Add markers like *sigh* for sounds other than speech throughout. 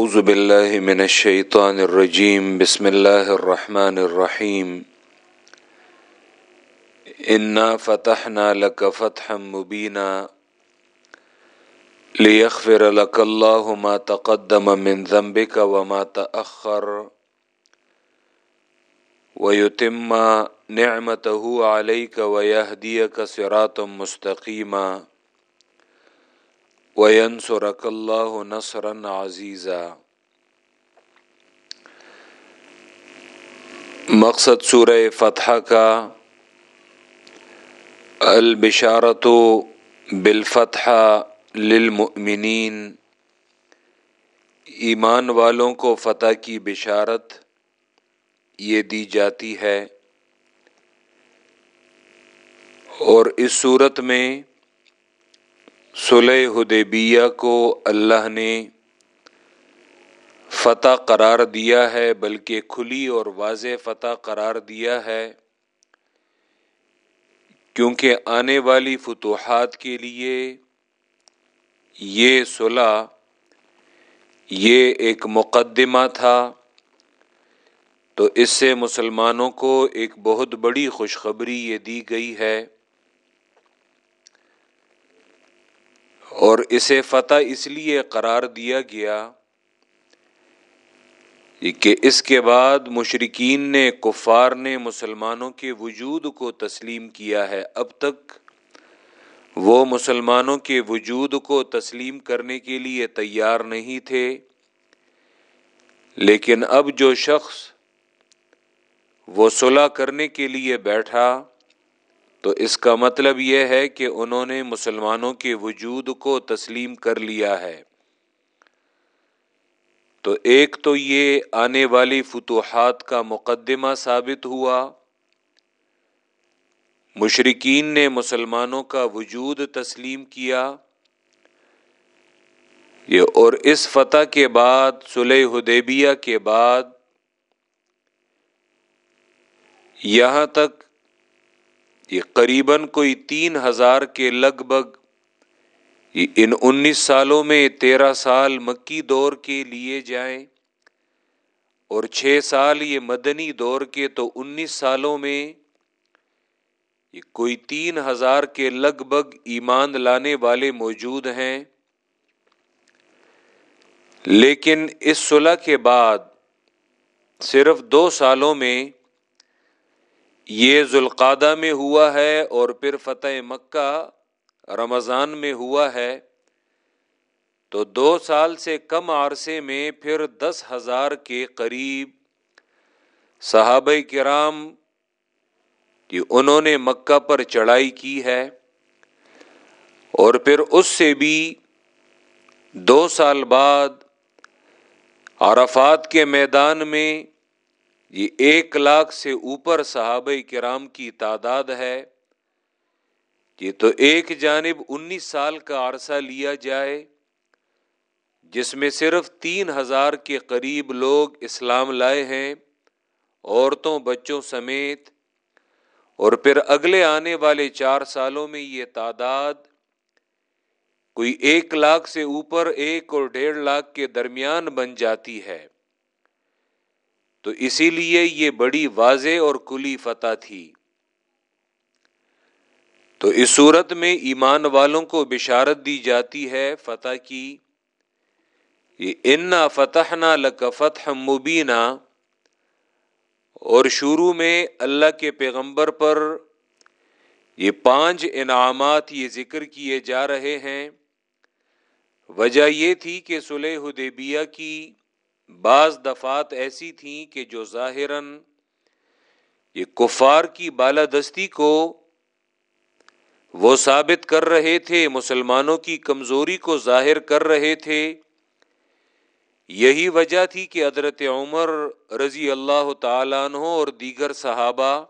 اعوذ باللہ من الشیطان الرجیم بسم اللہ الرحمن الرحیم انا فتحنا لك فتحا مبینا لیغفر لك اللہ ما تقدم من ذنبك وما تأخر ويتم نعمته عليك ويهديك صراطا مستقيما. وینصرک اللہ نصرا عزیزا مقصد سورہ فتح کا البشارت بالفتح للمؤمنین۔ ایمان والوں کو فتح کی بشارت یہ دی جاتی ہے۔ اور اس صورت میں صلح حدیبیہ کو اللہ نے فتح قرار دیا ہے، بلکہ کھلی اور واضح فتح قرار دیا ہے۔ کیونکہ آنے والی فتوحات کے لیے یہ صلح یہ ایک مقدمہ تھا۔ تو اس سے مسلمانوں کو ایک بہت بڑی خوشخبری یہ دی گئی ہے۔ اور اسے فتح اس لیے قرار دیا گیا کہ اس کے بعد مشرقین نے، کفار نے مسلمانوں کے وجود کو تسلیم کیا ہے۔ اب تک وہ مسلمانوں کے وجود کو تسلیم کرنے کے لیے تیار نہیں تھے، لیکن اب جو شخص وہ صلح کرنے کے لیے بیٹھا تو اس کا مطلب یہ ہے کہ انہوں نے مسلمانوں کے وجود کو تسلیم کر لیا ہے۔ تو ایک تو یہ آنے والی فتوحات کا مقدمہ ثابت ہوا۔ مشرقین نے مسلمانوں کا وجود تسلیم کیا۔ یہ اور اس فتح کے بعد، صلح حدیبیہ کے بعد، یہاں تک یہ قریباً کوئی تین ہزار کے لگ بھگ ان انیس سالوں میں تیرہ سال مکی دور کے لیے جائیں اور چھ سال یہ مدنی دور کے تو انیس سالوں میں یہ کوئی تین ہزار کے لگ بھگ ایمان لانے والے موجود ہیں۔ لیکن اس صلح کے بعد صرف دو سالوں میں یہ ذوالقادہ میں ہوا ہے اور پھر فتح مکہ رمضان میں ہوا ہے۔ تو دو سال سے کم عرصے میں پھر دس ہزار کے قریب صحابہ کرام جی، انہوں نے مکہ پر چڑھائی کی ہے۔ اور پھر اس سے بھی دو سال بعد عرفات کے میدان میں یہ ایک لاکھ سے اوپر صحابہ کرام کی تعداد ہے یہ تو ایک جانب انیس سال کا عرصہ لیا جائے، جس میں صرف تین ہزار کے قریب لوگ اسلام لائے ہیں، عورتوں، بچوں سمیت۔ اور پھر اگلے آنے والے چار سالوں میں یہ تعداد کوئی ایک لاکھ سے اوپر ایک اور ڈیڑھ لاکھ کے درمیان بن جاتی ہے۔ تو اسی لیے یہ بڑی واضح اور کلی فتح تھی۔ تو اس صورت میں ایمان والوں کو بشارت دی جاتی ہے فتح کی یہ انا فتح نہ لک فتح مبینہ اور شروع میں اللہ کے پیغمبر پر یہ پانچ انعامات یہ ذکر کیے جا رہے ہیں۔ وجہ یہ تھی کہ سلح حدیبیہ کی بعض دفات ایسی تھیں کہ جو ظاہراً یہ کفار کی بالادستی کو وہ ثابت کر رہے تھے، مسلمانوں کی کمزوری کو ظاہر کر رہے تھے۔ یہی وجہ تھی کہ حضرت عمر رضی اللہ تعالیٰ عنہ اور دیگر صحابہ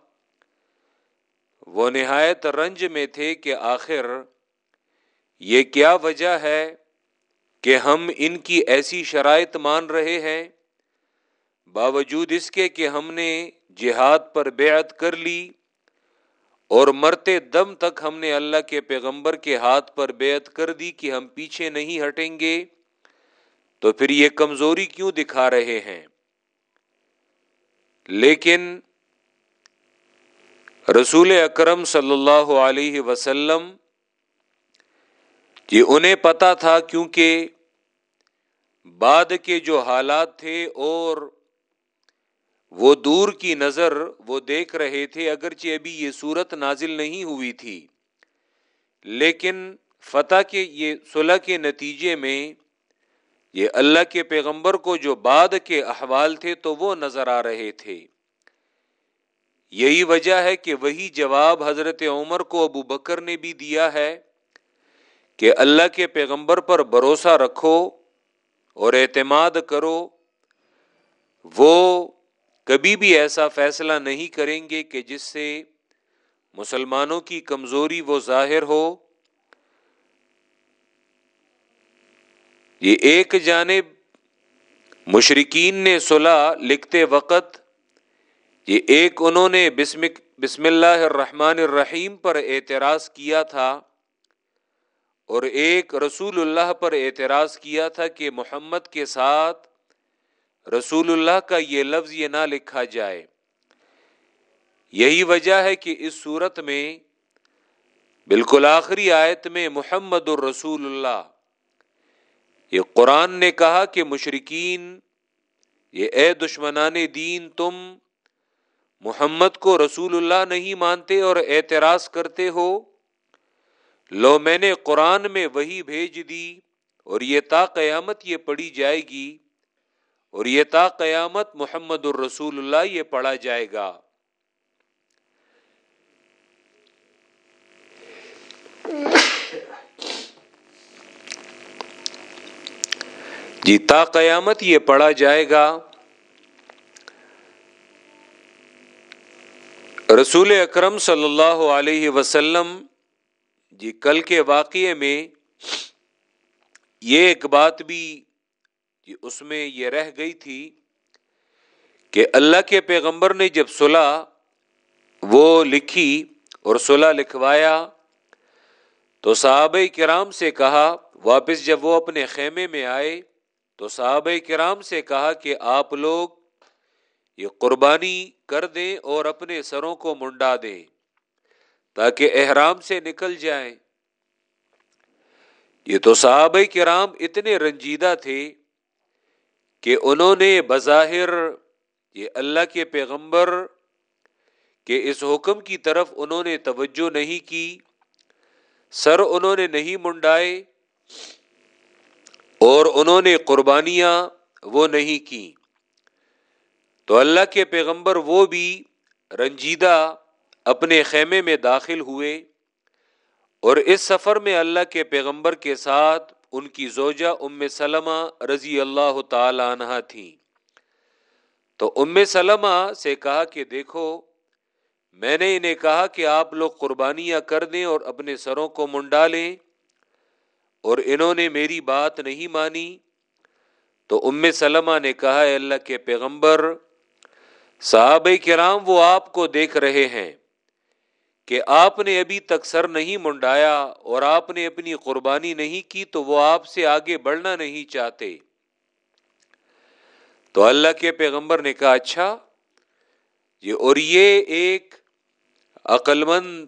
وہ نہایت رنج میں تھے کہ آخر یہ کیا وجہ ہے؟ کہ ہم ان کی ایسی شرائط مان رہے ہیں، باوجود اس کے کہ ہم نے جہاد پر بیعت کر لی اور مرتے دم تک ہم نے اللہ کے پیغمبر کے ہاتھ پر بیعت کر دی کہ ہم پیچھے نہیں ہٹیں گے، تو پھر یہ کمزوری کیوں دکھا رہے ہیں؟ لیکن رسول اکرم صلی اللہ علیہ وسلم یہ انہیں پتا تھا کیونکہ بعد کے جو حالات تھے اور وہ دور کی نظر وہ دیکھ رہے تھے، اگرچہ ابھی یہ صورت نازل نہیں ہوئی تھی۔ لیکن فتح کے یہ صلح کے نتیجے میں یہ اللہ کے پیغمبر کو جو بعد کے احوال تھے تو وہ نظر آ رہے تھے۔ یہی وجہ ہے کہ وہی جواب حضرت عمر کو ابو بکر نے بھی دیا ہے۔ کہ اللہ کے پیغمبر پر بھروسہ رکھو اور اعتماد کرو، وہ کبھی بھی ایسا فیصلہ نہیں کریں گے کہ جس سے مسلمانوں کی کمزوری وہ ظاہر ہو۔ یہ ایک جانب مشرقین نے صلح لکھتے وقت، یہ ایک انہوں نے بسم بسم اللہ الرحمن الرحیم پر اعتراض کیا تھا۔ اور ایک رسول اللہ پر اعتراض کیا تھا کہ محمد کے ساتھ رسول اللہ کا یہ لفظ یہ نہ لکھا جائے۔ یہی وجہ ہے کہ اس صورت میں بالکل آخری آیت میں محمد الرسول اللہ۔ یہ قرآن نے کہا کہ مشرقین یہ اے دشمنان دین، تم محمد کو رسول اللہ نہیں مانتے اور اعتراض کرتے ہو۔ لو میں نے قرآن میں وہی بھیج دی اور یہ تا قیامت یہ پڑھی جائے گی اور یہ تا قیامت محمد الرسول اللہ یہ پڑھا جائے گا۔ جی تا قیامت یہ پڑھا جائے گا۔ رسول اکرم صلی اللہ علیہ وسلم جی کل کے واقعے میں یہ ایک بات بھی جی اس میں یہ رہ گئی تھی کہ اللہ کے پیغمبر نے جب صلح وہ لکھی اور صلح لکھوایا تو صحابہ کرام سے کہا، واپس جب وہ اپنے خیمے میں آئے تو صحابہ کرام سے کہا کہ آپ لوگ یہ قربانی کر دیں اور اپنے سروں کو منڈا دیں۔ تاکہ احرام سے نکل جائیں۔ یہ تو صحابہ کرام اتنے رنجیدہ تھے کہ انہوں نے بظاہر یہ اللہ کے پیغمبر کے اس حکم کی طرف انہوں نے توجہ نہیں کی، سر انہوں نے نہیں منڈائے اور انہوں نے قربانیاں وہ نہیں کی۔ تو اللہ کے پیغمبر وہ بھی رنجیدہ اپنے خیمے میں داخل ہوئے اور اس سفر میں اللہ کے پیغمبر کے ساتھ ان کی زوجہ ام سلمہ رضی اللہ تعالی عنہ تھی تو ام سلمہ سے کہا کہ دیکھو، میں نے انہیں کہا کہ آپ لوگ قربانیاں کر دیں اور اپنے سروں کو منڈا لیں۔ اور انہوں نے میری بات نہیں مانی۔ تو ام سلمہ نے کہا، اے اللہ کے پیغمبر، صحابہ کرام وہ آپ کو دیکھ رہے ہیں۔ کہ آپ نے ابھی تک سر نہیں منڈایا اور آپ نے اپنی قربانی نہیں کی تو وہ آپ سے آگے بڑھنا نہیں چاہتے۔ تو اللہ کے پیغمبر نے کہا اچھا یہ اور یہ ایک عقل مند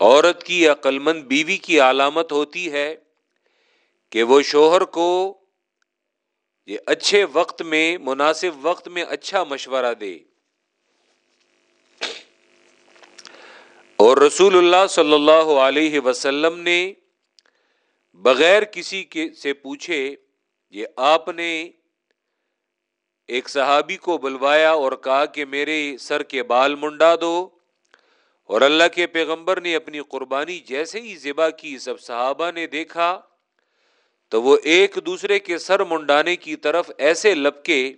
عورت کی عقل مند بیوی کی علامت ہوتی ہے کہ وہ شوہر کو یہ اچھے وقت میں، مناسب وقت میں اچھا مشورہ دے۔ اور رسول اللہ صلی اللہ علیہ وسلم نے بغیر کسی کے سے پوچھے، یہ آپ نے ایک صحابی کو بلوایا اور کہا کہ میرے سر کے بال منڈا دو اور اللہ کے پیغمبر نے اپنی قربانی جیسے ہی ذبح کی، سب صحابہ نے دیکھا تو وہ ایک دوسرے کے سر منڈانے کی طرف ایسے لپکے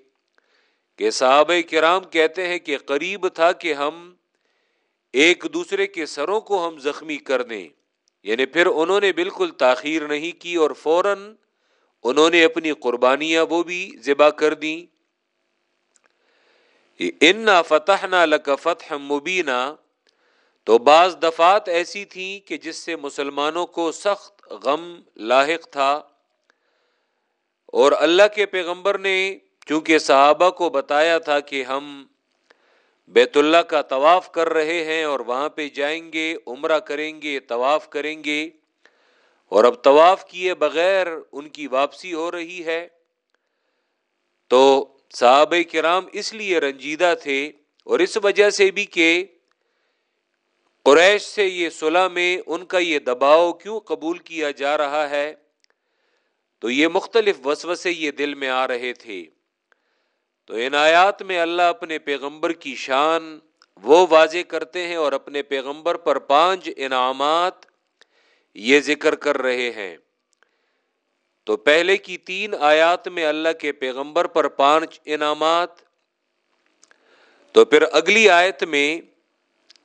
کہ صحابہ کرام کہتے ہیں کہ قریب تھا کہ ہم ایک دوسرے کے سروں کو ہم زخمی کر دیں۔ یعنی پھر انہوں نے بالکل تاخیر نہیں کی اور فوراً انہوں نے اپنی قربانیاں وہ بھی ذبح کر دیں۔ ان فتح نہ لکفت مبینہ تو بعض دفات ایسی تھیں کہ جس سے مسلمانوں کو سخت غم لاحق تھا۔ اور اللہ کے پیغمبر نے چونکہ صحابہ کو بتایا تھا کہ ہم بیت اللہ کا طواف کر رہے ہیں اور وہاں پہ جائیں گے، عمرہ کریں گے، طواف کریں گے۔ اور اب طواف کیے بغیر ان کی واپسی ہو رہی ہے۔ تو صحابہ کرام اس لیے رنجیدہ تھے اور اس وجہ سے بھی کہ قریش سے یہ صلح میں ان کا یہ دباؤ کیوں قبول کیا جا رہا ہے؟ تو یہ مختلف وسوسے یہ دل میں آ رہے تھے۔ تو ان آیات میں اللہ اپنے پیغمبر کی شان وہ واضح کرتے ہیں اور اپنے پیغمبر پر پانچ انعامات یہ ذکر کر رہے ہیں۔ تو پہلے کی تین آیات میں اللہ کے پیغمبر پر پانچ انعامات، تو پھر اگلی آیت میں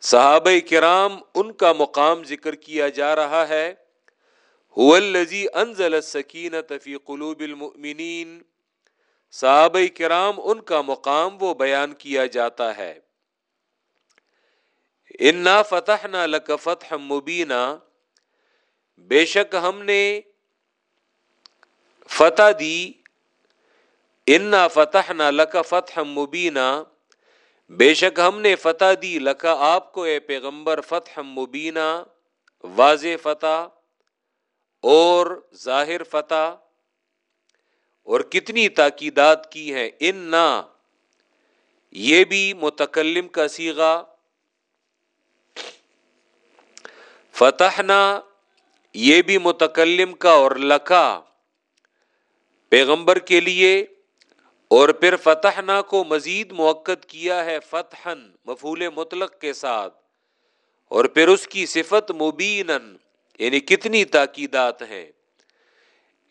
صحابہ کرام ان کا مقام ذکر کیا جا رہا ہے۔ انزل السکینت فی قلوب المؤمنین صحابہ کرام ان کا مقام وہ بیان کیا جاتا ہے۔ انا فتح نہ لک فتح مبینہ بے شک ہم نے فتح دی۔ انا فتح نہ لک فتح مبینہ بے شک ہم نے فتح دی۔ لکا آپ کو اے پیغمبر فتح مبینہ واضح فتح اور ظاہر فتح۔ اور کتنی تاکیدات کی ہیں۔ ان نہ یہ بھی متکلم کا سیگا فتحنا، یہ بھی متکلم کا اور لکھا پیغمبر کے لیے، اور پھر فتحنا کو مزید موقع کیا ہے فتحن مفول مطلق کے ساتھ۔ اور پھر اس کی صفت مبین یعنی کتنی تاکیدات ہیں۔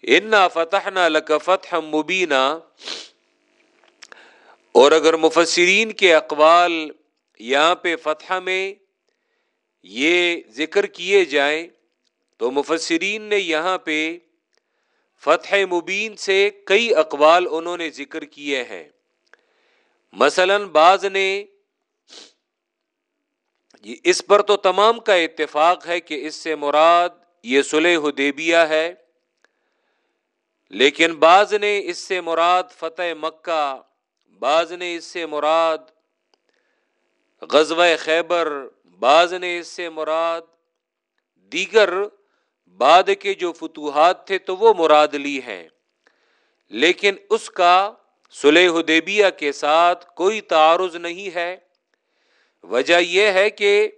انا فتح نہ لک مبینہ اور اگر مفسرین کے اقوال یہاں پہ فتح میں یہ ذکر کیے جائیں، تو مفسرین نے یہاں پہ فتح مبین سے کئی اقوال انہوں نے ذکر کیے ہیں۔ مثلا بعض نے اس پر تو تمام کا اتفاق ہے کہ اس سے مراد یہ سلح حدیبیہ ہے۔ لیکن بعض نے اس سے مراد فتح مکہ، بعض نے اس سے مراد غزوہ خیبر، بعض نے اس سے مراد دیگر بعد کے جو فتوحات تھے تو وہ مراد لی ہیں۔ لیکن اس کا سلح حدیبیہ کے ساتھ کوئی تعارض نہیں ہے۔ وجہ یہ ہے کہ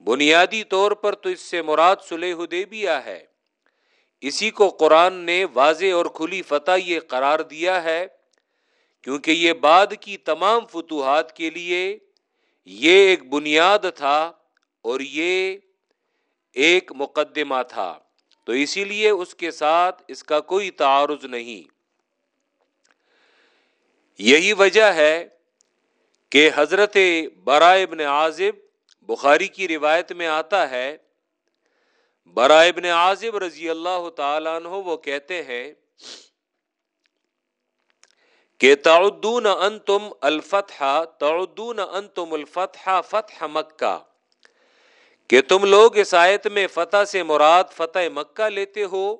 بنیادی طور پر تو اس سے مراد سلح حدیبیہ ہے۔ اسی کو قرآن نے واضح اور کھلی فتح یہ قرار دیا ہے، کیونکہ یہ بعد کی تمام فتوحات کے لیے یہ ایک بنیاد تھا اور یہ ایک مقدمہ تھا۔ تو اسی لیے اس کے ساتھ اس کا کوئی تعارض نہیں۔ یہی وجہ ہے کہ حضرت برائے ابن عازب بخاری کی روایت میں آتا ہے برائے ابن عازب رضی اللہ تعالیٰ عنہ وہ کہتے ہیں کہ تعدون انتم الفتح تعدون انتم الفتح فتح مکہ۔ کہ تم لوگ اس آیت میں فتح سے مراد فتح مکہ لیتے ہو۔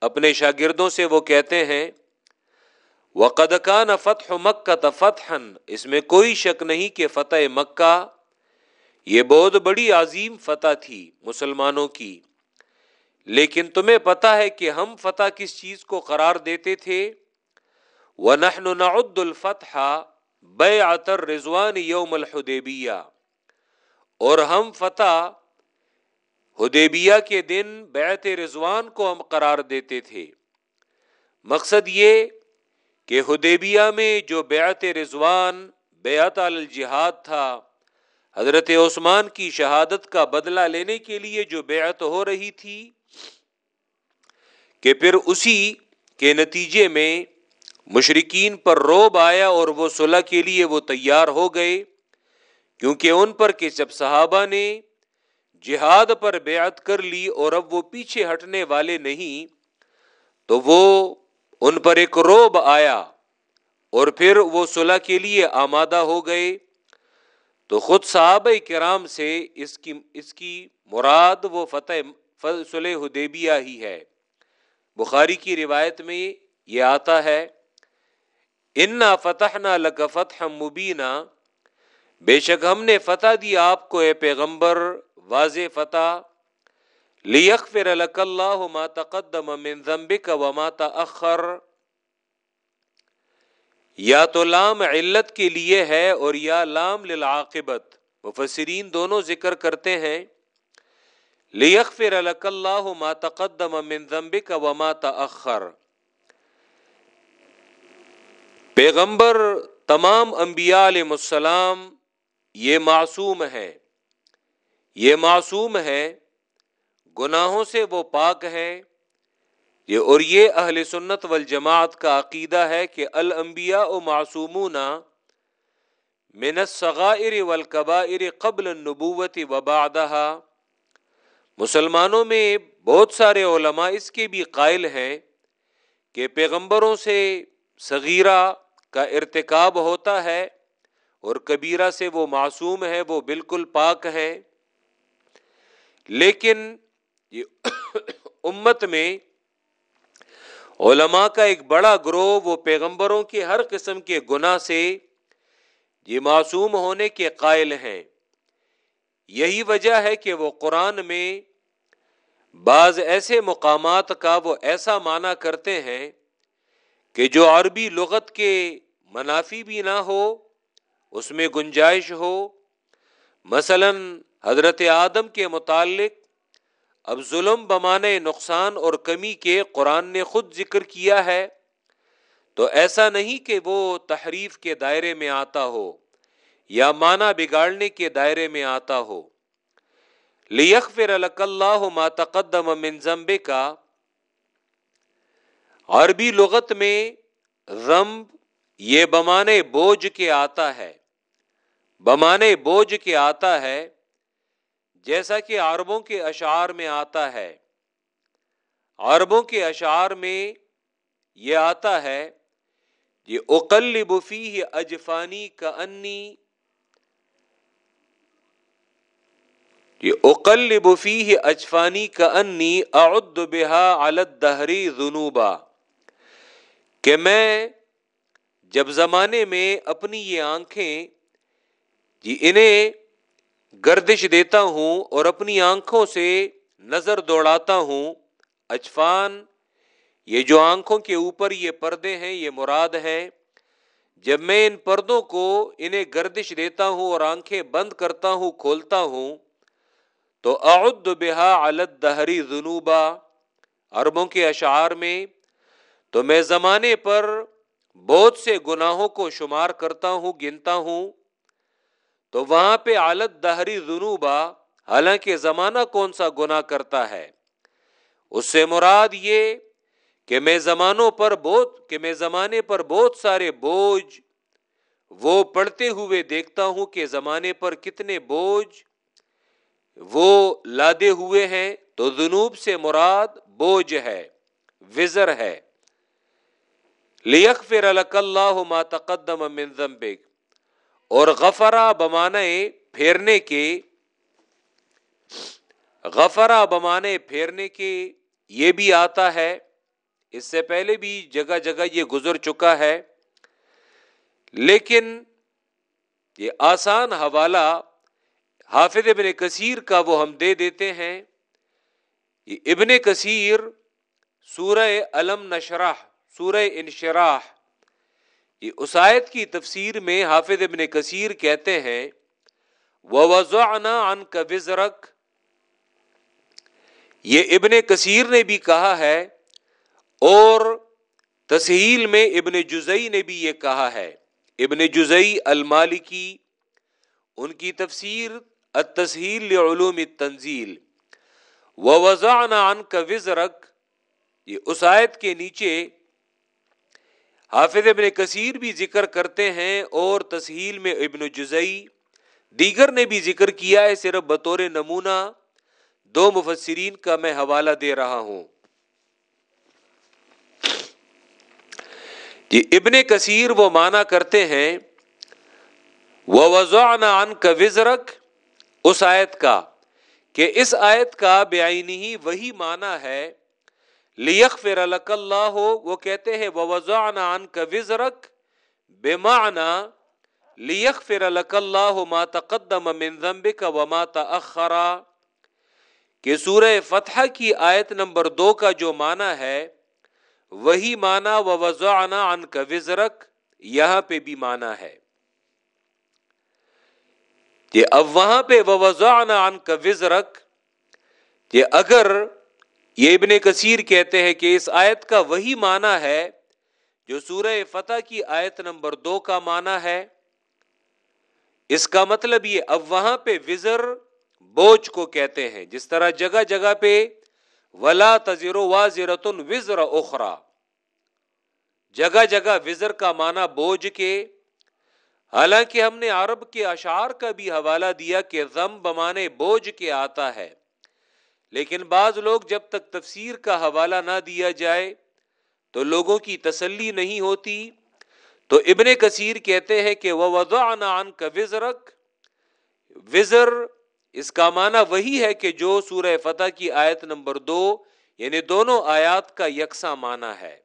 اپنے شاگردوں سے وہ کہتے ہیں، وقد کان فتح مکہ فتحا۔ اس میں کوئی شک نہیں کہ فتح مکہ یہ بہت بڑی عظیم فتح تھی مسلمانوں کی۔ لیکن تمہیں پتا ہے کہ ہم فتح کس چیز کو قرار دیتے تھے؟ نَعُدُّ الفتح بے عطر رضوان یوم الحدیبیہ اور ہم فتح حدیبیہ کے دن بیعت رضوان کو ہم قرار دیتے تھے۔ مقصد یہ کہ حدیبیہ میں جو بیعت رضوان، بیعت الجہاد تھا حضرت عثمان کی شہادت کا بدلہ لینے کے لیے جو بیعت ہو رہی تھی، کہ پھر اسی کے نتیجے میں مشرقین پر روب آیا اور وہ صلح کے لیے وہ تیار ہو گئے، کیونکہ ان پر کہ جب صحابہ نے جہاد پر بیعت کر لی اور اب وہ پیچھے ہٹنے والے نہیں، تو وہ ان پر ایک روب آیا اور پھر وہ صلح کے لیے آمادہ ہو گئے۔ تو خود صحابہ کرام سے اس کی اس کی مراد وہ فتح صلح حدیبیہ ہی ہے۔ بخاری کی روایت میں یہ آتا ہے، انا فتح نہ لگ فتح مبینہ بے شک ہم نے فتح دی آپ کو، اے پیغمبر، واضح فتح۔ لیغفر لک اللہ ما تقدم من ذنبک وما تأخر۔ یا تو لام علت کے لیے ہے اور یا لام للعاقبت۔ مفسرین دونوں ذکر کرتے ہیں، لیغفر لک اللہ ما تقدم من ذنبک وما تأخر۔ پیغمبر تمام انبیاء علیہ السلام، یہ معصوم ہے یہ معصوم ہے گناہوں سے وہ پاک ہے یہ اور یہ اہل سنت والجماعت کا عقیدہ ہے کہ الانبیاء و معصومون من الصغائر والکبائر قبل النبوت و بعدها۔ مسلمانوں میں بہت سارے علماء اس کے بھی قائل ہیں کہ پیغمبروں سے صغیرہ کا ارتکاب ہوتا ہے اور کبیرہ سے وہ معصوم ہے، وہ بالکل پاک ہے۔ لیکن یہ *coughs* امت میں علماء کا ایک بڑا گروہ وہ پیغمبروں کے ہر قسم کے گناہ سے یہ معصوم ہونے کے قائل ہیں۔ یہی وجہ ہے کہ وہ قرآن میں بعض ایسے مقامات کا وہ ایسا معنی کرتے ہیں کہ جو عربی لغت کے منافی بھی نہ ہو، اس میں گنجائش ہو۔ مثلا حضرت آدم کے متعلق اب ظلم، بمانے، نقصان اور کمی کے قرآن نے خود ذکر کیا ہے۔ تو ایسا نہیں کہ وہ تحریف کے دائرے میں آتا ہو یا معنی بگاڑنے کے دائرے میں آتا ہو۔ لیکفر اللہ ما تقدم من کا عربی لغت میں ذنب یہ بمانے بوجھ کے آتا ہے۔ بمانے بوجھ کے آتا ہے جیسا کہ عربوں کے اشعار میں آتا ہے۔ عربوں کے اشعار میں یہ آتا ہے یہ اقل بفی اجفانی کا انی یہ اقل بفی اجفانی کا انی اعد بہا علت دہری جنوبا کہ میں جب زمانے میں اپنی یہ آنکھیں جی انہیں گردش دیتا ہوں اور اپنی آنکھوں سے نظر دوڑاتا ہوں۔ اجفان، یہ جو آنکھوں کے اوپر یہ پردے ہیں، یہ مراد ہیں جب میں ان پردوں کو انہیں گردش دیتا ہوں اور آنکھیں بند کرتا ہوں، کھولتا ہوں، تو اعد بہا علت دہری جنوبا عربوں کے اشعار میں، تو میں زمانے پر بہت سے گناہوں کو شمار کرتا ہوں، گنتا ہوں۔ تو وہاں پہ عالت دہری جنوبا حالانکہ زمانہ کون سا گنا کرتا ہے؟ اس سے مراد یہ کہ میں زمانوں پر بہت، کہ میں زمانے پر بہت سارے بوجھ، وہ پڑھتے ہوئے دیکھتا ہوں کہ زمانے پر کتنے بوجھ وہ لادے ہوئے ہیں، تو جنوب سے مراد بوجھ ہے، وزر ہے۔ لیکفر اللہ ما تقدم من ذنبک۔ اور غفرا بمانے پھیرنے کے غفرا بمانے پھیرنے کے یہ بھی آتا ہے۔ اس سے پہلے بھی جگہ جگہ یہ گزر چکا ہے۔ لیکن یہ آسان حوالہ حافظ ابن کثیر کا وہ ہم دے دیتے ہیں۔ یہ ابن کثیر سورہ علم نشرح، سورہ انشراح یہ اسایت کی تفسیر میں حافظ ابن کثیر کہتے ہیں ان کا وزرک یہ ابن کثیر نے بھی کہا ہے اور تسہیل میں ابن جزئی نے بھی یہ کہا ہے۔ ابن جزئی المالکی، ان کی تفسیر التسہیل علوم تنزیل و عن کا وزرک یہ اسایت کے نیچے حافظ ابن کثیر بھی ذکر کرتے ہیں اور تسہیل میں ابن جزئی دیگر نے بھی ذکر کیا ہے صرف بطور نمونہ۔ دو مفسرین کا میں حوالہ دے رہا ہوں۔ جی ابن کثیر وہ مانا کرتے ہیں وہ وضوان ان کا وزرک اس آیت کا، کہ اس آیت کا بے ہی وہی مانا ہے لیک فر اللہ ہو وہ کہتے ہیں وزان عن کا وزرک بے معنی لیک فر اللہ ما تقدم من ذنبک وما تأخرا کہ سورہ فتح کی آیت نمبر دو کا جو معنی ہے، وہی معنی و وضعنا عن کا وزرک یہاں پہ بھی معنی ہے۔ کہ اب وہاں پہ و وضعنا عن کا وزرک کہ اگر یہ ابن کثیر کہتے ہیں کہ اس آیت کا وہی معنی ہے جو سورہ فتح کی آیت نمبر دو کا معنی ہے۔ اس کا مطلب یہ اب وہاں پہ وزر بوجھ کو کہتے ہیں۔ جس طرح جگہ جگہ پہ ولا تجرو واضرتن وزر اخرا جگہ جگہ وزر کا معنی بوجھ کے۔ حالانکہ ہم نے عرب کے اشعار کا بھی حوالہ دیا کہ غم بمانے بوجھ کے آتا ہے۔ لیکن بعض لوگ جب تک تفسیر کا حوالہ نہ دیا جائے تو لوگوں کی تسلی نہیں ہوتی۔ تو ابن کثیر کہتے ہیں کہ وہ عن کا وزرک وزر اس کا معنی وہی ہے کہ جو سورہ فتح کی آیت نمبر دو یعنی دونوں آیات کا یکساں معنی ہے۔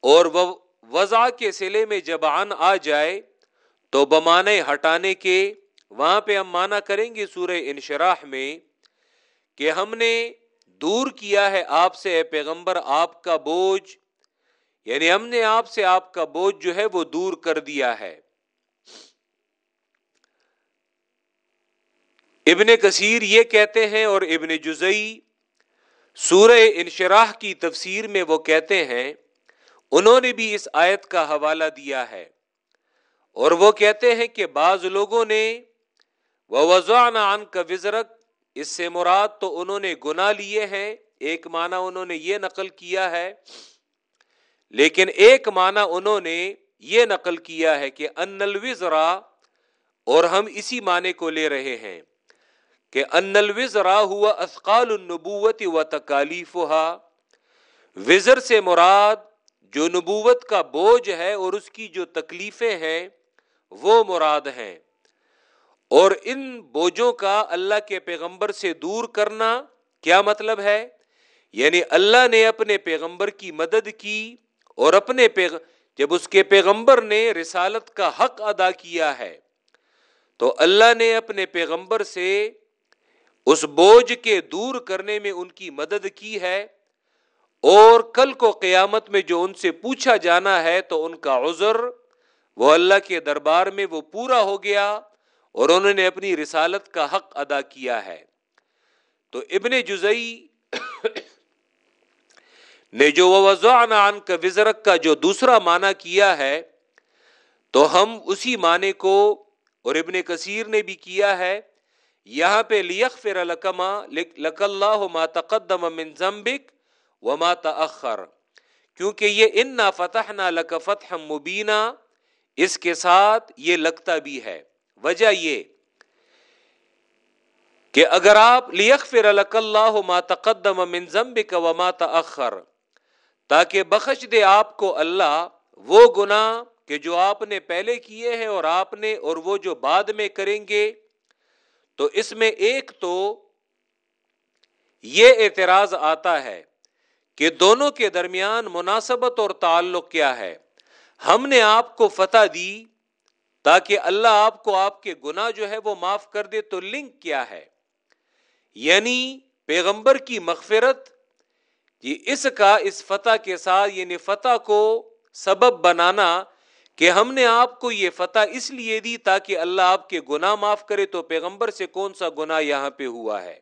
اور وہ وضع کے سلے میں جب عن آ جائے تو بمانے ہٹانے کے، وہاں پہ ہم مانا کریں گے سورہ انشراح میں۔ کہ ہم نے دور کیا ہے آپ سے، اے پیغمبر، آپ کا بوجھ۔ یعنی ہم نے آپ سے آپ کا بوجھ جو ہے وہ دور کر دیا ہے۔ ابن کثیر یہ کہتے ہیں اور ابن جزئی سورہ انشراح کی تفسیر میں وہ کہتے ہیں، انہوں نے بھی اس آیت کا حوالہ دیا ہے۔ اور وہ کہتے ہیں کہ بعض لوگوں نے وہ وضان عن کا وزرک اس سے مراد تو انہوں نے گنا لیے ہیں، ایک معنی انہوں نے یہ نقل کیا ہے۔ لیکن ایک معنی انہوں نے یہ نقل کیا ہے کہ ان الوزرا اور ہم اسی معنی کو لے رہے ہیں کہ ان الوزرا ہوا اسقال النبوت و تکالیف وزر سے مراد جو نبوت کا بوجھ ہے اور اس کی جو تکلیفیں ہیں وہ مراد ہیں۔ اور ان بوجھوں کا اللہ کے پیغمبر سے دور کرنا کیا مطلب ہے؟ یعنی اللہ نے اپنے پیغمبر کی مدد کی اور اپنے پیغ... جب اس کے پیغمبر نے رسالت کا حق ادا کیا ہے، تو اللہ نے اپنے پیغمبر سے اس بوجھ کے دور کرنے میں ان کی مدد کی ہے اور کل کو قیامت میں جو ان سے پوچھا جانا ہے تو ان کا عذر، وہ اللہ کے دربار میں وہ پورا ہو گیا اور انہوں نے اپنی رسالت کا حق ادا کیا ہے۔ تو ابن جزئی نے جو عن کا وزرک کا جو دوسرا معنی کیا ہے، تو ہم اسی معنی کو اور ابن کثیر نے بھی کیا ہے۔ یہاں پہ لیک فر الکما لک اللہ ما تقدم من ذنبک وما تأخر، کیونکہ یہ ان نہ فتح نہ لک فتح مبینہ اس کے ساتھ یہ لگتا بھی ہے۔ وجہ یہ کہ اگر آپ لیک فر اللہ ما تقدم من ذنبک وما تأخر، تاکہ بخش دے آپ کو اللہ وہ گنا کہ جو آپ نے پہلے کیے ہیں اور آپ نے اور وہ جو بعد میں کریں گے، تو اس میں ایک تو یہ اعتراض آتا ہے کہ دونوں کے درمیان مناسبت اور تعلق کیا ہے۔ ہم نے آپ کو فتح دی تاکہ اللہ آپ کو آپ کے گنا جو ہے وہ معاف کر دے تو لنک کیا ہے؟ یعنی پیغمبر کی مغفرت یہ اس کا، اس فتح کے ساتھ یعنی فتح کو سبب بنانا کہ ہم نے آپ کو یہ فتح اس لیے دی تاکہ اللہ آپ کے گناہ معاف کرے تو پیغمبر سے کون سا گناہ یہاں پہ ہوا ہے؟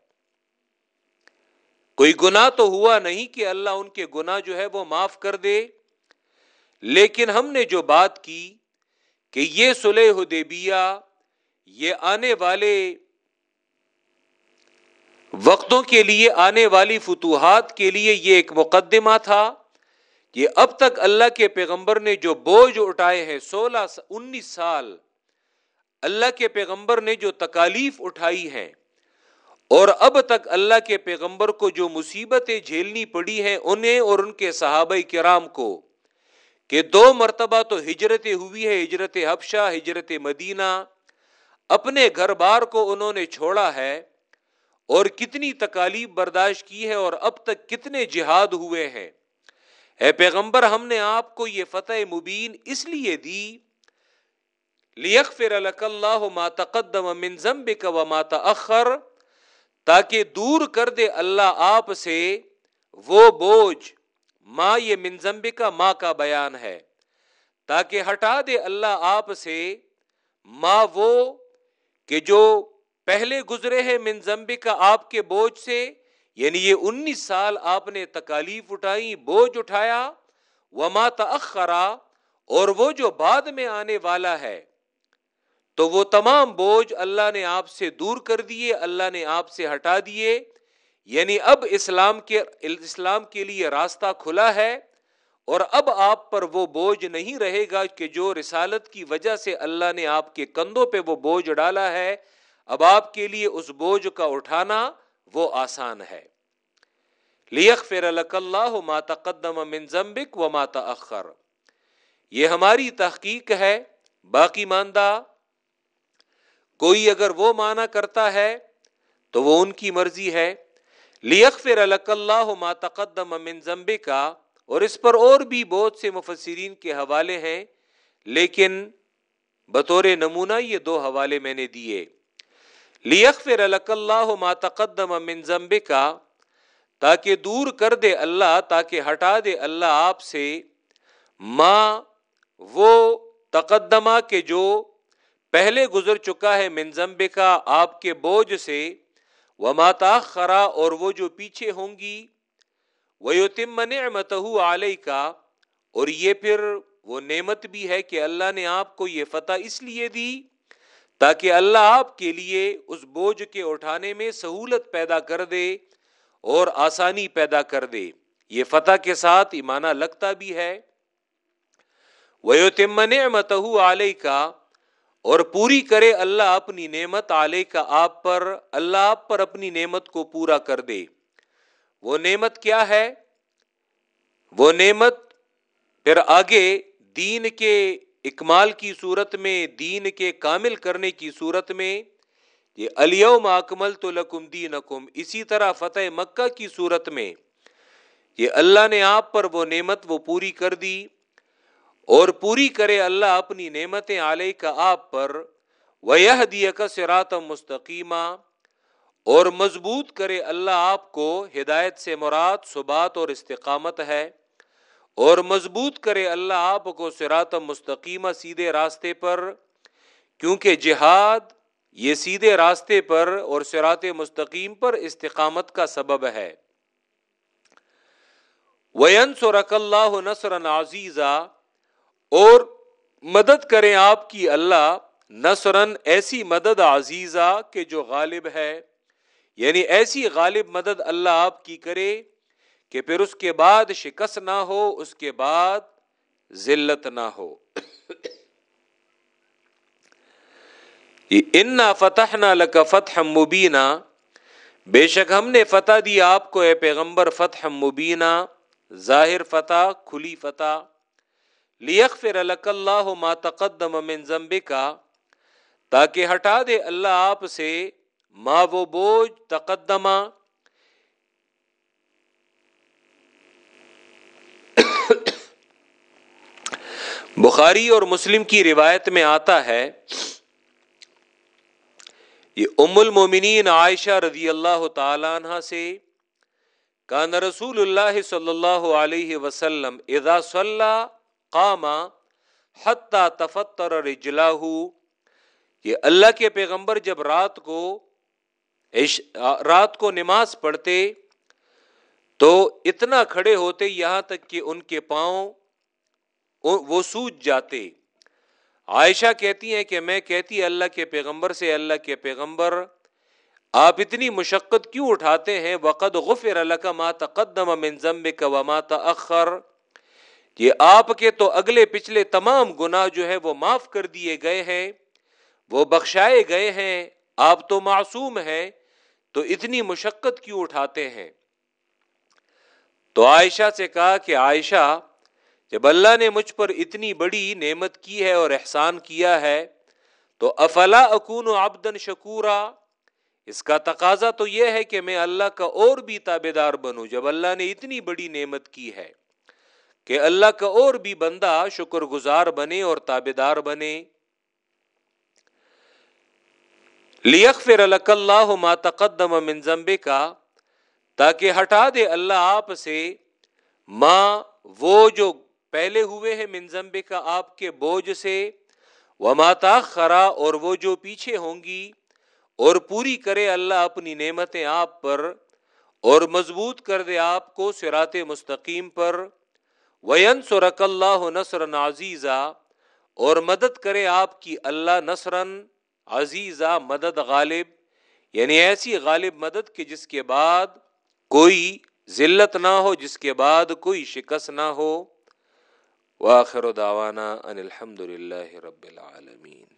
کوئی گنا تو ہوا نہیں کہ اللہ ان کے گنا جو ہے وہ معاف کر دے، لیکن ہم نے جو بات کی کہ یہ سلح حدیبیہ، یہ آنے والے وقتوں کے لیے، آنے والی فتوحات کے لیے یہ ایک مقدمہ تھا کہ اب تک اللہ کے پیغمبر نے جو بوجھ اٹھائے ہیں، سولہ انیس سال اللہ کے پیغمبر نے جو تکالیف اٹھائی ہیں اور اب تک اللہ کے پیغمبر کو جو مصیبتیں جھیلنی پڑی ہیں، انہیں اور ان کے صحابہ کرام کو کہ دو مرتبہ تو ہجرتیں ہوئی ہے، ہجرت حبشہ، ہجرت مدینہ۔ اپنے گھر بار کو انہوں نے چھوڑا ہے اور کتنی تکالیف برداشت کی ہے اور اب تک کتنے جہاد ہوئے ہیں۔ اے پیغمبر، ہم نے آپ کو یہ فتح مبین اس لیے دی، لیغفر لک اللہ ما تقدم من ذنبک وما تاخر تاکہ دور کر دے اللہ آپ سے وہ بوجھ ماں یہ من ذنبک ماں کا بیان ہے۔ تاکہ ہٹا دے اللہ آپ سے ماں وہ کہ جو پہلے گزرے ہیں من ذنبک آپ کے بوجھ سے یعنی یہ انیس سال آپ نے تکالیف اٹھائی، بوجھ اٹھایا، وما تاخرا اور وہ جو بعد میں آنے والا ہے۔ تو وہ تمام بوجھ اللہ نے آپ سے دور کر دیے، اللہ نے آپ سے ہٹا دیے۔ یعنی اب اسلام کے اسلام کے لیے راستہ کھلا ہے اور اب آپ پر وہ بوجھ نہیں رہے گا کہ جو رسالت کی وجہ سے اللہ نے آپ کے کندھوں پہ وہ بوجھ ڈالا ہے، اب آپ کے لیے اس بوجھ کا اٹھانا وہ آسان ہے۔ لیک فر اللہ ماتا قدم من ذنبک و ماتا اخر یہ ہماری تحقیق ہے۔ باقی ماندہ، کوئی اگر وہ مانا کرتا ہے تو وہ ان کی مرضی ہے۔ لیکفر اللہ ما تقدم من ذنب کا اور اس پر اور بھی بہت سے مفسرین کے حوالے ہیں، لیکن بطور نمونہ یہ دو حوالے میں نے دیے۔ لیکفر اللہ ما تقدم من ذنب کا تاکہ دور کر دے اللہ، تاکہ ہٹا دے اللہ آپ سے ماں وہ تقدمہ کے جو پہلے گزر چکا ہے منزمبے کا آپ کے بوجھ سے وہ ماتا خرا اور وہ جو پیچھے ہوں گی وہ تم نعمت علیہ کا اور یہ پھر وہ نعمت بھی ہے کہ اللہ نے آپ کو یہ فتح اس لیے دی تاکہ اللہ آپ کے لیے اس بوجھ کے اٹھانے میں سہولت پیدا کر دے اور آسانی پیدا کر دے۔ یہ فتح کے ساتھ ایمانہ لگتا بھی ہے۔ وہ تم نعمت علیہ کا اور پوری کرے اللہ اپنی نعمت علیہ کا آپ پر، اللہ آپ پر اپنی نعمت کو پورا کر دے۔ وہ نعمت کیا ہے؟ وہ نعمت پھر آگے دین کے اکمال کی صورت میں، دین کے کامل کرنے کی صورت میں، یہ الیوم اکمل تو لکم دین اسی طرح فتح مکہ کی صورت میں، یہ اللہ نے آپ پر وہ نعمت وہ پوری کر دی۔ اور پوری کرے اللہ اپنی نعمتیں علیہ کا آپ پر وہ دیا کا سرات مستقیمہ اور مضبوط کرے اللہ آپ کو ہدایت سے مراد سبات اور استقامت ہے، اور مضبوط کرے اللہ آپ کو سرات مستقیمہ سیدھے راستے پر، کیونکہ جہاد یہ سیدھے راستے پر اور سرات مستقیم پر استقامت کا سبب ہے۔ وینس و رق اللہ نثر عزیزہ اور مدد کریں آپ کی اللہ نصرن ایسی مدد عزیزہ کہ جو غالب ہے۔ یعنی ایسی غالب مدد اللہ آپ کی کرے کہ پھر اس کے بعد شکست نہ ہو، اس کے بعد ذلت نہ ہو۔ انا فتح نہ لک فتح مبینہ بے شک ہم نے فتح دی آپ کو، اے پیغمبر فتح مبینہ۔ ظاہر فتح، کھلی فتح۔ لیغفر لک اللہ ما تقدم من ذنبک، تاکہ ہٹا دے اللہ آپ سے ما وہ بوجھ تقدمہ بخاری اور مسلم کی روایت میں آتا ہے، یہ ام المومنین عائشہ رضی اللہ تعالیٰ عنہ سے، کان رسول اللہ صلی اللہ علیہ وسلم اذا صلی قاما حتی تفتر رجلاہ یہ اللہ کے پیغمبر جب رات کو رات کو نماز پڑھتے تو اتنا کھڑے ہوتے یہاں تک کہ ان کے پاؤں وہ سوج جاتے۔ عائشہ کہتی ہیں کہ میں کہتی اللہ کے پیغمبر سے، اللہ کے پیغمبر، آپ اتنی مشقت کیوں اٹھاتے ہیں؟ وقد غفر اللہ کا ما تقدم من ذنبک وما تاخر کہ آپ کے تو اگلے پچھلے تمام گنا جو ہے وہ معاف کر دیے گئے ہیں، وہ بخشائے گئے ہیں، آپ تو معصوم ہیں، تو اتنی مشقت کیوں اٹھاتے ہیں؟ تو عائشہ سے کہا کہ عائشہ، جب اللہ نے مجھ پر اتنی بڑی نعمت کی ہے اور احسان کیا ہے، تو افلا اکون و آبدن شکورا؟ اس کا تقاضا تو یہ ہے کہ میں اللہ کا اور بھی تابے دار بنوں، جب اللہ نے اتنی بڑی نعمت کی ہے۔ کہ اللہ کا اور بھی بندہ شکر گزار بنے اور تابے دار بنے۔ لیکفر لک اللہ ما تقدم من ذنبے کا تاکہ ہٹا دے اللہ آپ سے ماں وہ جو پہلے ہوئے ہیں من ذنبے کا آپ کے بوجھ سے وہ ماتا خرا اور وہ جو پیچھے ہوں گی، اور پوری کرے اللہ اپنی نعمتیں آپ پر اور مضبوط کر دے آپ کو سرات مستقیم پر۔ وینسرک اللہ نثر عزیزہ اور مدد کرے آپ کی اللہ نثرن عزیزہ، مدد غالب۔ یعنی ایسی غالب مدد کہ جس کے بعد کوئی ذلت نہ ہو، جس کے بعد کوئی شکست نہ ہو۔ واخر دعوانا ان الحمد للہ رب العالمین